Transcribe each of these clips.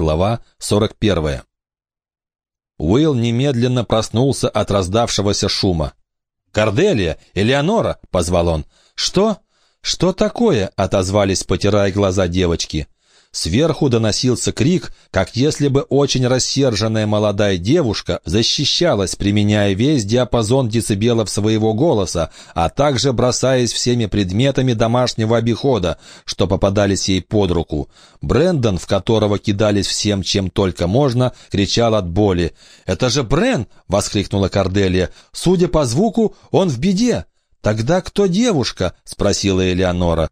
Глава 41. Уилл немедленно проснулся от раздавшегося шума. «Корделия! Элеонора!» — позвал он. «Что? Что такое?» — отозвались, потирая глаза девочки. Сверху доносился крик, как если бы очень рассерженная молодая девушка защищалась, применяя весь диапазон децибелов своего голоса, а также бросаясь всеми предметами домашнего обихода, что попадались ей под руку. Брендон, в которого кидались всем, чем только можно, кричал от боли. «Это же Брен!» — воскликнула Корделия. «Судя по звуку, он в беде!» «Тогда кто девушка?» — спросила Элеонора.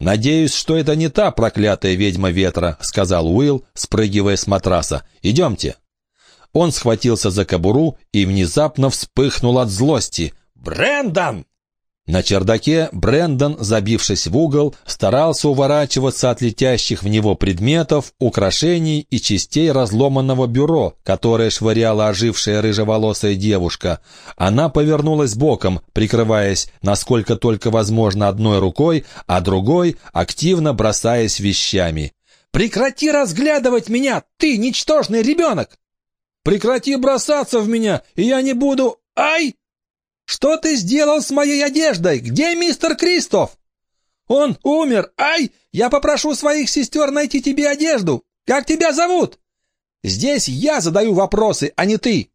«Надеюсь, что это не та проклятая ведьма ветра», — сказал Уилл, спрыгивая с матраса. «Идемте». Он схватился за кобуру и внезапно вспыхнул от злости. «Брэндон!» На чердаке Брендон, забившись в угол, старался уворачиваться от летящих в него предметов, украшений и частей разломанного бюро, которое швыряла ожившая рыжеволосая девушка. Она повернулась боком, прикрываясь, насколько только возможно, одной рукой, а другой активно бросаясь вещами. «Прекрати разглядывать меня, ты, ничтожный ребенок!» «Прекрати бросаться в меня, и я не буду... Ай!» «Что ты сделал с моей одеждой? Где мистер Кристоф?» «Он умер! Ай! Я попрошу своих сестер найти тебе одежду! Как тебя зовут?» «Здесь я задаю вопросы, а не ты!»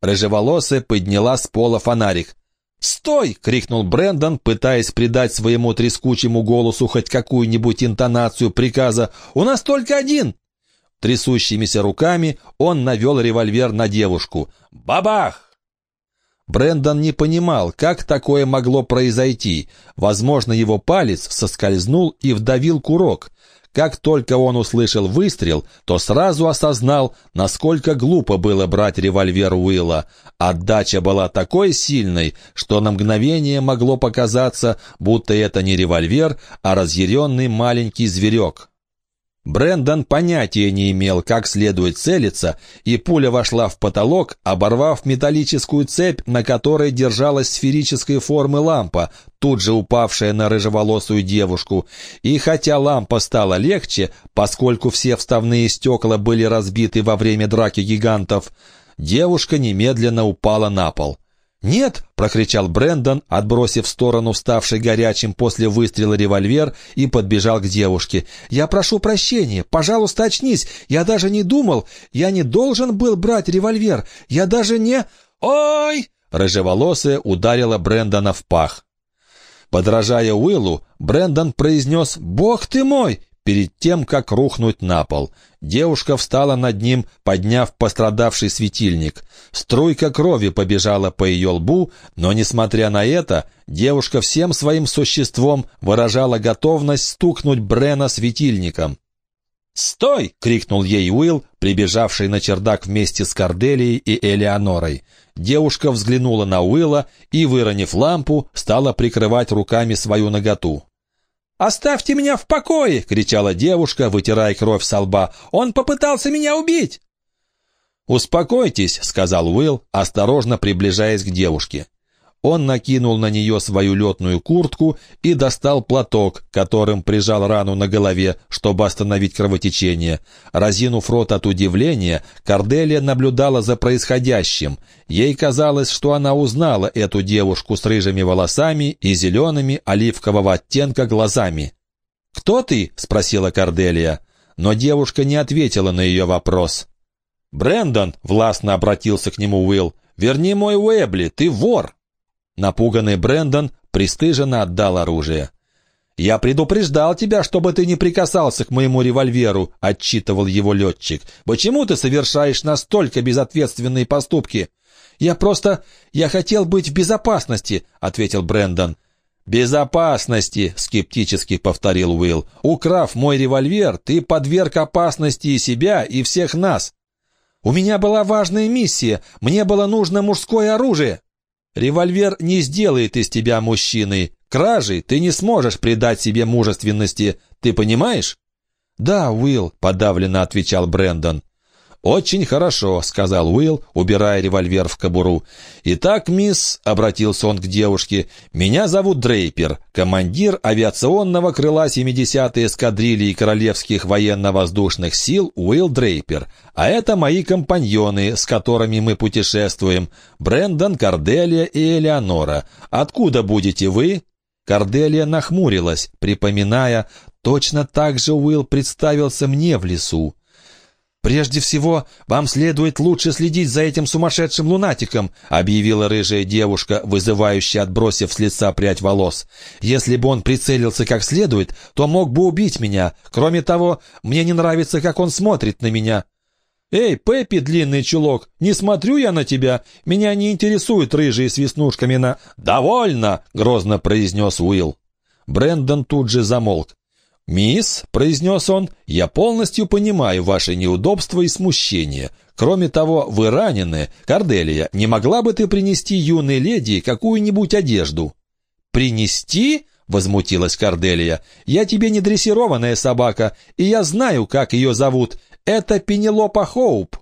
Рыжеволосая подняла с пола фонарик. «Стой!» — крикнул Брэндон, пытаясь придать своему трескучему голосу хоть какую-нибудь интонацию приказа. «У нас только один!» Трясущимися руками он навел револьвер на девушку. «Бабах!» Брендон не понимал, как такое могло произойти. Возможно, его палец соскользнул и вдавил курок. Как только он услышал выстрел, то сразу осознал, насколько глупо было брать револьвер Уилла. Отдача была такой сильной, что на мгновение могло показаться, будто это не револьвер, а разъяренный маленький зверек. Брендон понятия не имел, как следует целиться, и пуля вошла в потолок, оборвав металлическую цепь, на которой держалась сферической формы лампа, тут же упавшая на рыжеволосую девушку. И хотя лампа стала легче, поскольку все вставные стекла были разбиты во время драки гигантов, девушка немедленно упала на пол. «Нет!» — прокричал Брендон, отбросив в сторону ставший горячим после выстрела револьвер и подбежал к девушке. «Я прошу прощения. Пожалуйста, очнись. Я даже не думал. Я не должен был брать револьвер. Я даже не...» «Ой!» — рыжеволосая ударила Брэндона в пах. Подражая Уиллу, Брэндон произнес «Бог ты мой!» Перед тем, как рухнуть на пол. Девушка встала над ним, подняв пострадавший светильник. Струйка крови побежала по ее лбу, но, несмотря на это, девушка всем своим существом выражала готовность стукнуть Брена светильником. «Стой!» — крикнул ей Уилл, прибежавший на чердак вместе с Корделией и Элеонорой. Девушка взглянула на Уилла и, выронив лампу, стала прикрывать руками свою наготу. «Оставьте меня в покое!» — кричала девушка, вытирая кровь со лба. «Он попытался меня убить!» «Успокойтесь», — сказал Уилл, осторожно приближаясь к девушке. Он накинул на нее свою летную куртку и достал платок, которым прижал рану на голове, чтобы остановить кровотечение. Разинув рот от удивления, Корделия наблюдала за происходящим. Ей казалось, что она узнала эту девушку с рыжими волосами и зелеными оливкового оттенка глазами. «Кто ты?» — спросила Корделия. Но девушка не ответила на ее вопрос. «Брэндон!» — властно обратился к нему Уилл. «Верни мой Уэбли, ты вор!» Напуганный Брендон пристыженно отдал оружие. «Я предупреждал тебя, чтобы ты не прикасался к моему револьверу», — отчитывал его летчик. «Почему ты совершаешь настолько безответственные поступки?» «Я просто... Я хотел быть в безопасности», — ответил Брендон. «Безопасности», — скептически повторил Уилл. «Украв мой револьвер, ты подверг опасности и себя, и всех нас». «У меня была важная миссия. Мне было нужно мужское оружие». Револьвер не сделает из тебя мужчиной. Кражей ты не сможешь придать себе мужественности. Ты понимаешь?» «Да, Уилл», — подавленно отвечал Брэндон. «Очень хорошо», — сказал Уилл, убирая револьвер в кобуру. «Итак, мисс», — обратился он к девушке, — «меня зовут Дрейпер, командир авиационного крыла 70-й эскадрильи Королевских военно-воздушных сил Уилл Дрейпер. А это мои компаньоны, с которыми мы путешествуем, Брэндон, Корделия и Элеонора. Откуда будете вы?» Корделия нахмурилась, припоминая, точно так же Уилл представился мне в лесу. «Прежде всего, вам следует лучше следить за этим сумасшедшим лунатиком», объявила рыжая девушка, вызывающая, отбросив с лица прядь волос. «Если бы он прицелился как следует, то мог бы убить меня. Кроме того, мне не нравится, как он смотрит на меня». «Эй, Пеппи, длинный чулок, не смотрю я на тебя. Меня не интересуют рыжие с веснушками на...» «Довольно!» — грозно произнес Уилл. Брендон тут же замолк. «Мисс», — произнес он, — «я полностью понимаю ваши неудобства и смущение. Кроме того, вы ранены. Корделия, не могла бы ты принести юной леди какую-нибудь одежду?» «Принести?» — возмутилась Корделия. «Я тебе не дрессированная собака, и я знаю, как ее зовут. Это Пенелопа Хоуп».